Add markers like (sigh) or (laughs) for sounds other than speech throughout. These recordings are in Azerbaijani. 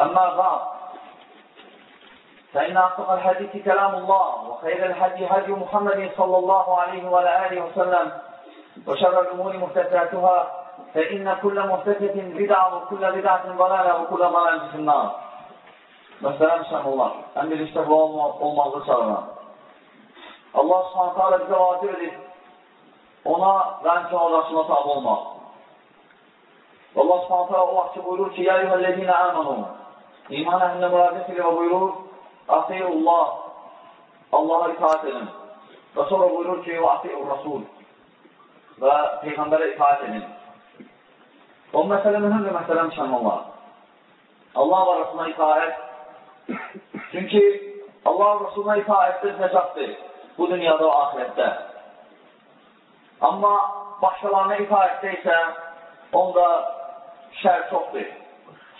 أما بعض فإن أصدق الحديث كلام الله وخير الحدي هدي محمد صلى الله عليه وعلى آله وسلم وشر الأمور مهتداتها فإن كل مهتدة بدعة وكل بدعة ضلالة وكل ضلالة في النار. مثلا شهر الله أن الاشتباه أم الله سبحانه وتعالى bize vaadir edip ona ben sonrasına tabi olma. Allah subhanahu o vakti buyurur ki يَا يُهَا الَّذ۪ينَ آمَنُونَ iman əhlinə müraciət edir və buyurur, Atiyullah, Allaha itaat edin. Və sonra buyurur ki, Atiyur Rasul və Peyğəmbərə itaat edin. O məsələ mühümdür, məsələ müşəmmallah. Allah və Rasuluna itaət Çünki Allah Rasuluna itaətdir, nəcatdır bu dünyada və ahirətdə. Amma başqalarına itaətdə isə onda şər çoxdur.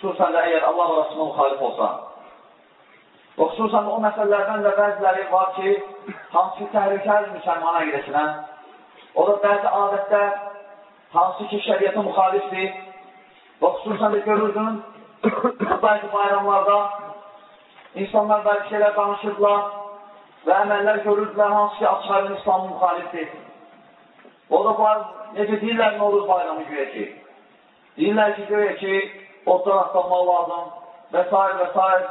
Xüsusən də əgər Allah və Rasuluna müxalif olsa. Və xüsusən o məsələlərdən də bəziləri var ki, hansı təhlükəli müsəlmana qidəsinə, o da bəzi adətlər, hansı ki, şəriyyətə müxalifdir və xüsusən də görürdün, (coughs) bəzi bayramlarda insanlar bəzi şeylər danışırdılar və əməllər görürdülər, hansı ki, açarın İslamın müxalifdir. O da var, necə deyirlər, nə olur bayramı güyə ki? Deyirlər ki, güyə ki, oddan atlanmaq lazım və s. və s.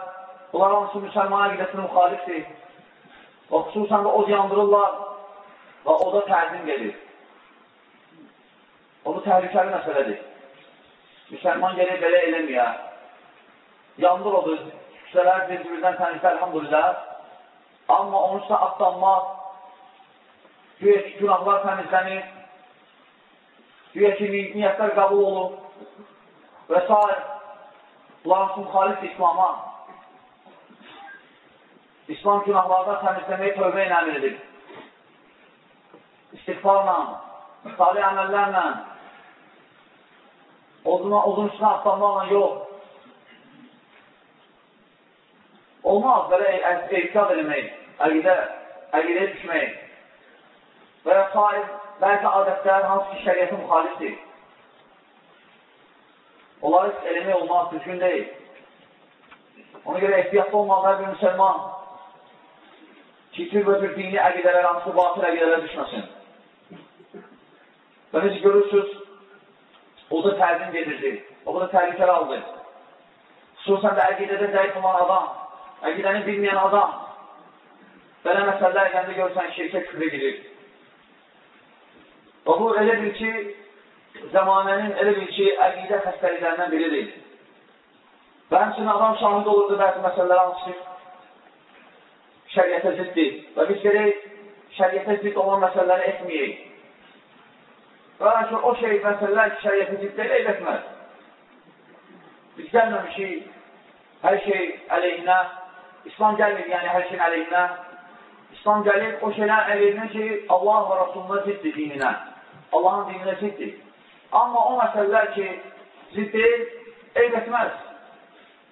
Bunlar hansı müsəlmana qidəsinin müxalifdir. Və xüsusən də od yandırırlar və oda təzim gedir. O bu təhlükəli məsələdir. Müsəlman gəlir belə eləməyə. Yandır odur, küçələr bir-birindən təmizlə, elhamdülillah. Amma onun üstə atlanmaq, güya ki, günahlar təmizlənir, güya ki, niyyətlər qəbul olur və s. Bunların üçün xalif İslama. İslam günahlardan təmizləməyi tövbə ilə əmr edir. İstiqfarla, salih əməllərlə, oduna, odun üstünə atlanmaqla yox. Olmaz belə ehtiyat eləmək, əqidə, əqidəyə düşmək və ya sahib bəzi adətlər hansı ki, şəriyyətin müxalifdir. Onları eləmək olmaz, düzgün deyil. Ona görə ehtiyatlı olmalı bir müsəlman ki, cürbəcür dini əqidələr, hansı batıl əqidələr düşməsin. Və necə görürsünüz, o da təzim gedirdi, o da təhlükəli aldı. Xüsusən də əqidədə zəif olan adam, əqidəni bilməyən adam, belə məsələlər gəndə görsən şirkə küfrə girir. Və bu elə bil ki, zamanənin elə bil ki, əqidə xəstəliklərindən biridir. Və həmçinin adam şahid olurdu bəzi məsələlər hansı ki, şəriyyətə ziddir. Və biz gerək şəriyyətə zidd olan məsələləri etməyək. Və ki, o şey məsələlər ki, şəriyyətə zidd deyil, etməz. Biz gəlməmişik hər şey əleyhinə, İslam gəlmir, yəni hər şeyin əleyhinə. İslam gəlir o şeylər əleyhinə ki, Allah və Rasuluna ziddir dininə. Allahın dininə ziddir. Amma o məsələlər ki, zidd deyil, eyb etməz.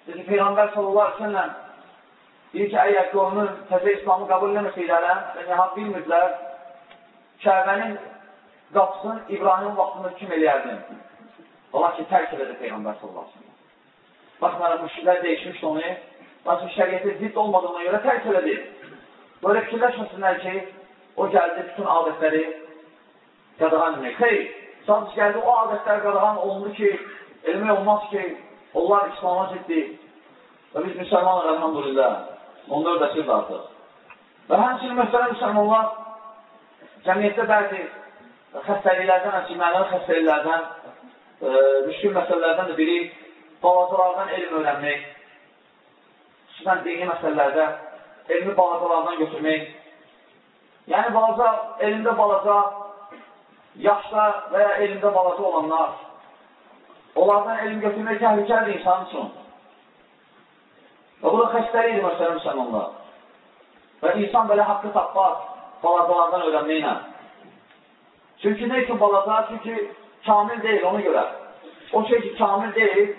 Dedi, Peyğəmbər sallallahu aleyhi ve sellem deyir ki, əgər qovunu təzə İslamı qəbul eləməsəydələr, yəni haqq bilmirdilər, Kəbənin qapısını İbrahim vaxtında kim eləyərdin? Ola ki, tərk elədi Peyğəmbər sallallahu aleyhi ve sellem. Baxmayaraq, müşriklər dəyişmişdi onu, lakin şəriyyətə zidd olmadığına görə tərk elədi. Böyle fikirləşməsinlər ki, o gəldi bütün adətləri qadağan etmək. Xeyr, sadəcə gəldi o adətlər qadağan olundu ki, elmək olmaz ki, onlar İslama ciddi və biz müsəlmanıq, əlhamdülillah, onlar da siz artıq. Və həmçinin mühtərəm müsəlmanlar cəmiyyətdə bəzi xəstəliklərdən, əncimənlər xəstəliklərdən, e, müşkül məsələlərdən də biri balacalardan elm öyrənmək, xüsusən dini məsələlərdə elmi balacalardan götürmək. Yəni, balaca, elmdə balaca, yaşda və ya elmdə balaca olanlar, onlardan elm götürmək təhlükəlidir insan üçün. Və bu da xəstəlikdir, məsələn, müsəlmanlar. Və insan belə haqqı tapmaz balacalardan öyrənməklə. Çünki nə üçün balaca? Çünki kamil deyil, ona görə. O şey ki, kamil deyil,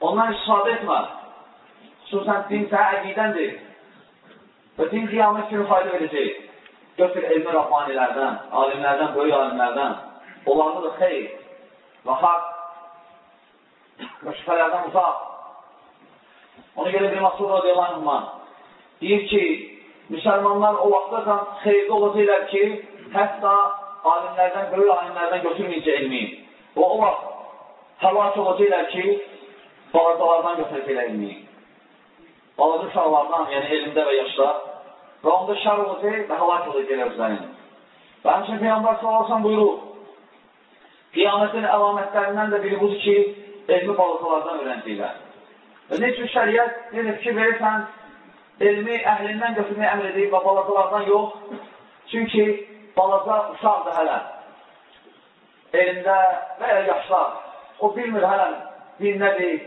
ondan istifadə etmə. Xüsusən din sənə əqidəndir. Və din qiyamət kimi fayda verəcək. Götür elmi Rabbanilərdən, alimlərdən, böyük alimlərdən. Onlarda da xeyr və haqq və şübhələrdən uzaq. Ona görə bir Masud radiyallahu deyir ki, müsəlmanlar o vaxtda xeyirdə olacaqlar ki, hətta alimlərdən, böyük alimlərdən götürməyəcək elmi. Və o vaxt həlak olacaqlar ki, balacalardan götürəcəklər elmi balaca uşaqlardan, yəni elmdə və yaşda və onda şər olacaq və halak olacaq özlərin. Və həmçin Peyyambar sallallahu buyurur, qiyamətin əlamətlərindən də biri budur ki, elmi balacalardan öyrəncəklər. Və ne üçün şəriət, necə fikir verirsən, elmi əhlindən götürməyə əmr edib və balacalardan yox. Çünki balaca uşaqdır hələ. Elmdə və ya yaşlar. O bilmir hələ din nədir,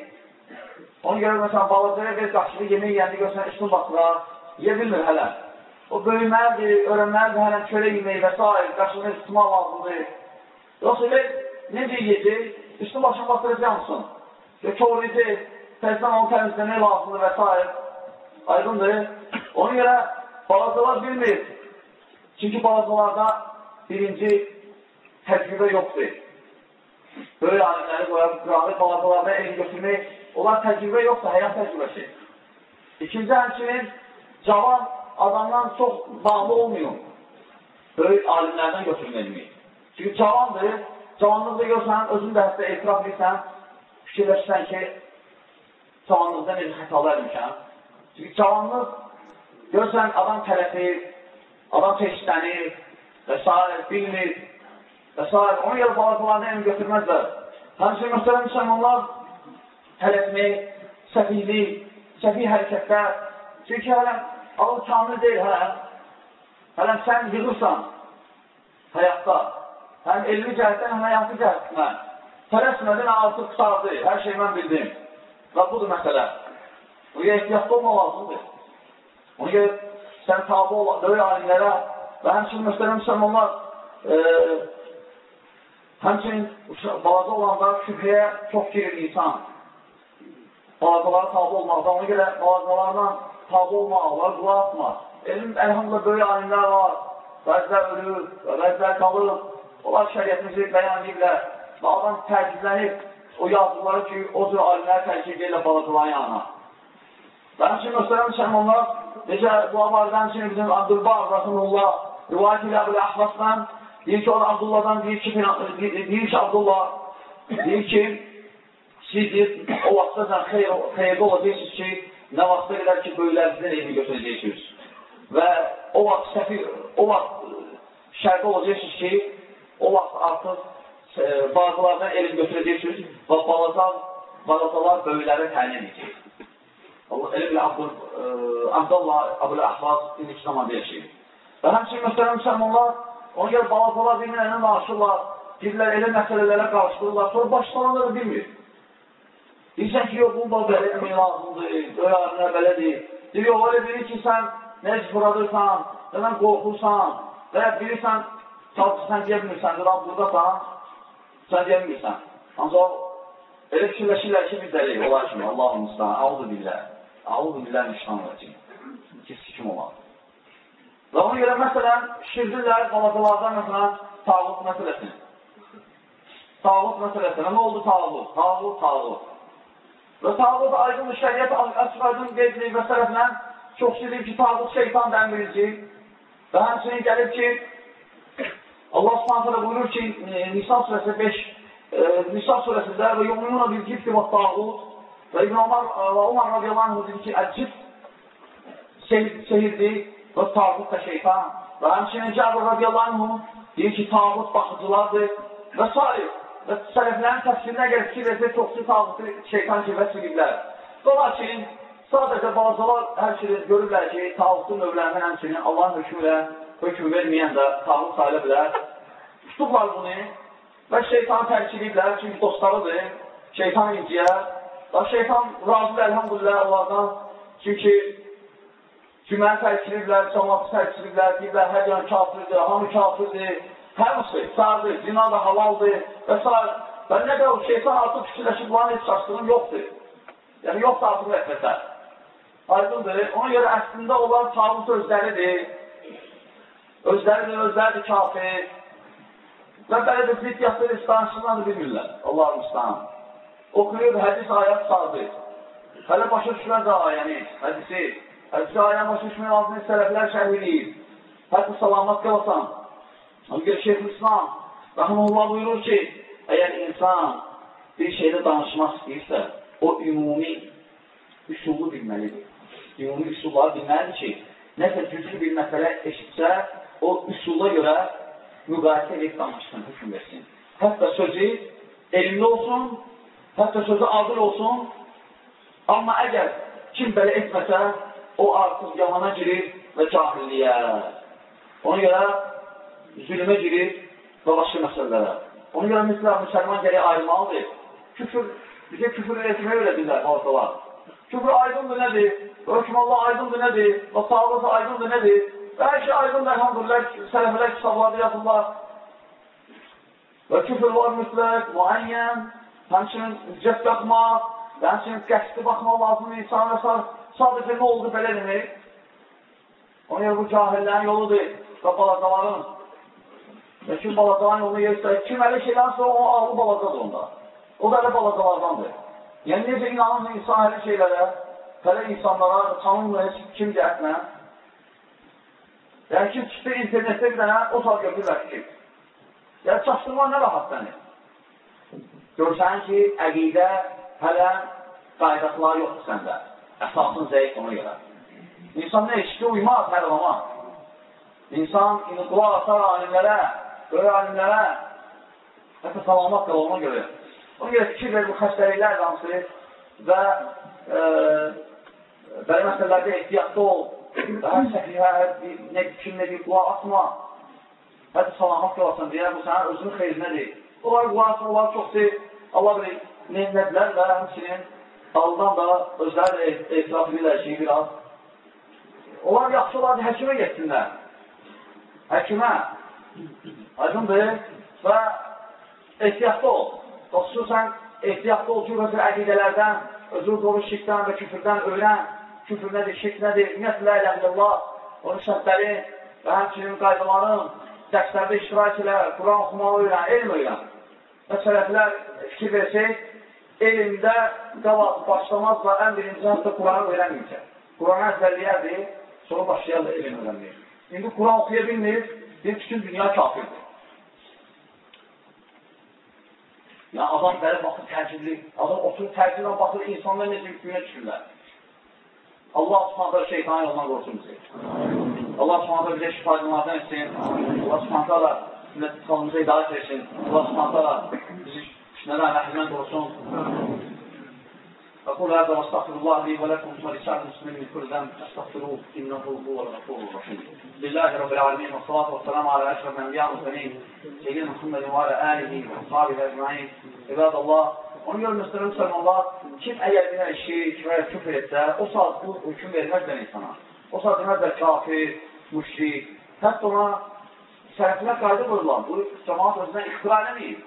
Ona görə, məsələn, balacaya bir qaşığı yemək yeyəndə görsən, üstün basırar, yeyə bilmir hələ. O böyüməlidir, öyrənməlidir, hələ kölə yemək və s. qaşığını tutmaq lazımdır. Yoxsa elə necə yeyəcək, üstün başını basıracaq mısın? Və körləyəcək, təzdən onu təmizləmək lazımdır və s. Aydındır. Ona görə balacalar bilmir. Çünki balacalarda birinci təcrübə yoxdur. Böyük alimləri qoyar, qıraqlı balacalarda elm götürmək Onlar təcrübə yoxsa həyat təcrübəsi. İkinci həmçinin cavan adamdan çox bağlı olmuyor. Böyük alimlərdən götürməliyik. Çünki cavandır, cavanlıqda görsən, özün də hətta etiraf edirsən, fikirləşsən ki, cavanlıqda necə xətalar etmişəm. Çünki cavanlıq, görsən, adam tələfir, adam peşlənir və s. bilmir və s. Ona görə balacalarını elm götürməzlər. Həmçinin, məsələn, müsəlmanlar tələsmək, səfihlik, səfih hərəkətlər. Çünki hələm ağıl kamil deyil hələm. Hələm sən yığırsan həyatda. Həm elmi cəhətdən, həm həyatı cəhətdən. Tələsmədin artıq qutardı, hər şey mən bildim. Və budur məsələ. Buraya ehtiyatda olma lazımdır. Ona görə sən tabi ol, böyük alimlərə və həmçinin müstərəm müsəlmanlar e, həmçinin balaca olanda şübhəyə çox girir insan balacalara tabi olmaqdan, ona görə balacalarla dua atmaz. Elm, əlhamdülillah, böyük alimlər var, bəzilər ölür, bəzilər qalır, onlar şəriyyətimizi bəyan ediblər və adam təəccüblənib o yazdıqları ki, o cür alimləri tərkib edirlər balacaların yanına. Və həmçin, möhtərəm müsəlmanlar, necə bu abardan üçün bizim Abdülbar, Rasulullah, rivayət ilə Əbu Əhvasdan, deyir ki, o da Abdullahdan deyir ki, deyir ki, Abdullah, deyir ki, Siz deyir, o vaxtda xeyr, xeyirdə olacaqsınız ki, nə vaxta qədər ki, böyüklərinizdən elmi götürəcəksiniz. Və o vaxt səfir, o vaxt şərdə olacaqsınız ki, o vaxt artıq e, bazılardan elm götürəcəksiniz və balaca, balacalar böyüklərə təyin edəcək. Elə bilə e, Abdullah, Abdul Əhvaz din İslamada yaşayır. Və həmçinin məsələn müsəlmanlar, ona görə balacalar bir-birlərinə danışırlar, birlər elə məsələlərə qarışdırırlar, sonra başlananları bilmir. Deyirsən ki, yox, bu belə etmək lazımdır, alimlər belədir. Deyir, yox, öyle bilir ki, sən necə buradırsan, sən qorxursan və ya bilirsən, sən deyə bilmirsən, dur, buradasan, sən deyə bilmirsən. Ancaq elə fikirləşirlər ki, biz dəliyik, onlar kimi, Allahın müstəhan, auzu billah, auzu billah müştan rəcim. Ki, sikim olar. Və ona görə, məsələn, şirdirlər balacalardan, məsələn, tağut məsələsini. Tağut məsələsini. Nə oldu tağut? Tağut, tağut. Və tağut aydın şəriyyət açıq-aydın qeyd edilib və tərəfindən çox deyib ki, tağut şeytan dəmirici və həmçinin gəlib ki, Allah subhanətə buyurur ki, Nisan surəsi 5 e, Nisa surəsində və yu'minuna bil cibti və tağut. Və İbn Umar və Umar radiyallahu anh dedi ki, əl-cibt sehirdir və tağut da şeytan. Və həmçinin Cabir radiyallahu anh deyir ki, tağut baxıcılardır və s. Və sələflərin təfsirinə gəlir fikir versə, çoxsu tağutu şeytan kimi vəsiliblər. Lakin sadəcə bazılar həmçinin görürlər ki, tağutun növlərindən həmçinin Allahın hökmü ilə hökm verməyən də tağut sayıla (laughs) bilər. Tutublar bunu və şeytanı tərkiliblər, çünki dostlarıdır, şeytan inciyər. Və şeytan razıdır, əlhamdülillah, onlardan. Çünki cüməni tərkiliblər, cəmatı tərkiliblər, deyirlər, hər yan kafirdir, hamı kafirdir, Hamısı sağdır, zina da halaldır və s. Və nə qədər o şeytan artıq fikirləşib, bunların heç çaşdığım yoxdur. Yəni, yoxdur artıq vəsvəsə. Aydındır. Ona görə əslində onlar tağut özləridir. Özləridir, özləridir kafir. Və belə də ziddiyyatları istanışından da bilmirlər. Allah-u müstaham. Oxuyur, hədis ayət sağdır. Hələ başa düşmər də ayəni, hədisi. Hədisi ayəni başa düşmər altını sələflər şərh edir. Hətta salamat qalasan. Görə Şeyh İslam Rəhməlullah buyurur ki, əgər insan bir şeydə danışmaq istəyirsə, o ümumi üsulu bilməlidir. Ümumi üsulları bilməlidir ki, nəsə güclü bir məsələ eşitsə, o üsula görə müqayisə edib danışsın, hüküm versin. Hətta sözü elmli olsun, hətta sözü adil olsun, amma əgər kim belə etməsə, o artıq yalana girir və cahilliyə. Ona görə zülmə girir və başqa məsələlərə. Ona görə məsələn, müsəlman gəlir ayırmalıdır. Küfür, bizə küfür etməyə öyrədirlər ortalar. Küfür aydındır nədir? Hökmallah aydındır nədir? Və sağlıqsa aydındır nədir? Və hər şey aydındır, əlhamdülillah, sələfələr kitablarda yazırlar. Və küfür var mütləq, müəyyən, həmçinin cəhd baxmaq, və həmçinin qəsdi baxmaq lazımdır insana. Sadəcə nə oldu belə demək? Ona görə bu cahillərin yoludur və balacaların Kim balacaların yolunu yersə, kim elə şeylərsə, o ağlı balacadır onda. O da elə balacalardandır. Yəni, necə inanır insan elə şeylərə, hələ insanlara tanınmır, kim cəhətlə. Yəni, kim çıxdı internetdə bir dənə, o saat götürürlər ki, yəni, çaşdırma nə rahat səni? Görsən ki, əqidə hələ qaydaqlar yoxdur səndə. Əsasın zəif ona görə. İnsan nə eşitdi, uymaz hər zaman. İnsan indi qulaq asar alimlərə, Böyle alimlərə hətta salamat qala ona görə. Ona görə fikir verir bu xəstəliklər hansı və e, belə məsələlərdə ehtiyatlı ol hər səhiyyə, hər nə kim nə deyir, qulaq atma. Hətta salamat qalasan deyə, bu sənin özünün xeyrinədir. Onlar qulaq atma, onlar çox deyil. Allah bilir, neynədilər və həmçinin Allahdan da özləri də etiraf edirlər ki, biraz. Onlar yaxşı olardı, həkimə getsinlər. Həkimə. Aydındır və ehtiyatlı ol. Xüsusən ehtiyatlı ol ki, özür əqidələrdən, özür qoru şirkdən və küfürdən öyrən. Küfür nədir, şirk nədir, ümumiyyətlə ilə illallah, onun şərtləri və həmçinin qaydaların dərslərdə iştirak ilə, Quran oxumağı öyrən, elm öyrən. Və sələflər fikir versək, elmdə qabaq başlamaz və ən birinci hətta Quranı öyrənməyəcək. Quranı əzbərləyərdir, sonra başlayarlar elm öyrənməyir. İndi Quran oxuya bilmir, bir bütün dünya kafirdir. Yəni, adam belə baxır təəccüblü, adam oturur təəccüblə baxır, insanlar necə günə düşürlər. Allah subhanətə şeytanın yolundan qorusun bizi. Allah subhanətə bizə şifayətlərdən etsin. Allah subhanətə millət xalımıza hidayət etsin. Allah subhanətə bizi fitnədən, rəhlimdən qorusun. أقول هذا واستغفر الله لي ولكم ولسائر المسلمين من كل ذنب استغفروه إنه هو الغفور الرحيم لله رب العالمين والصلاة والسلام على أشرف الأنبياء والمرسلين سيدنا محمد وعلى آله وأصحابه أجمعين عباد الله Ona görə müstəlim müsəlmanlar, kim əgər bir şirk və ya küfr etsə, o saat bu hüküm verməzlər insana. O saat deməzlər kafir, müşrik. Hətta ona sərəflər qayda qoyurlar. Bu cəmaat özündən ixtira eləməyib.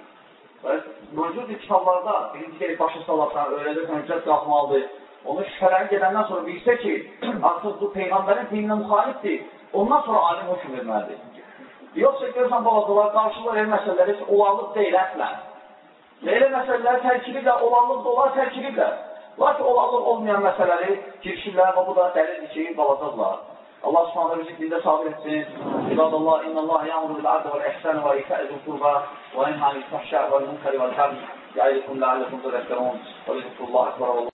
Mövcud kitablarda birinci gəlib başa salarsan, öyrədirsən, hüccət qalxmalıdır. Onu şübhələrin gedəndən sonra bilsə ki, (clears throat) artıq bu Peyğəmbərin dininə müxalifdir, ondan sonra alim hökm verməlidir. Yoxsa görsən balacalar, qarşılar el məsələləri olanlıq deyil əslən. Elə məsələləri tərkibirlər, olanlıq da olar tərkibirlər. Lakin olanlıq olmayan məsələləri girişirlər və bu da dəlildir ki, balacaqlar. الله سبحانه وتعالى بذكر الله صابر الاثنين عباد الله إن الله يأمر بالعدل والإحسان وإيتاء ذو القربى وينهى عن الفحشاء والمنكر والبغي يعظكم لعلكم تذكرون وذكر الله أكبر والله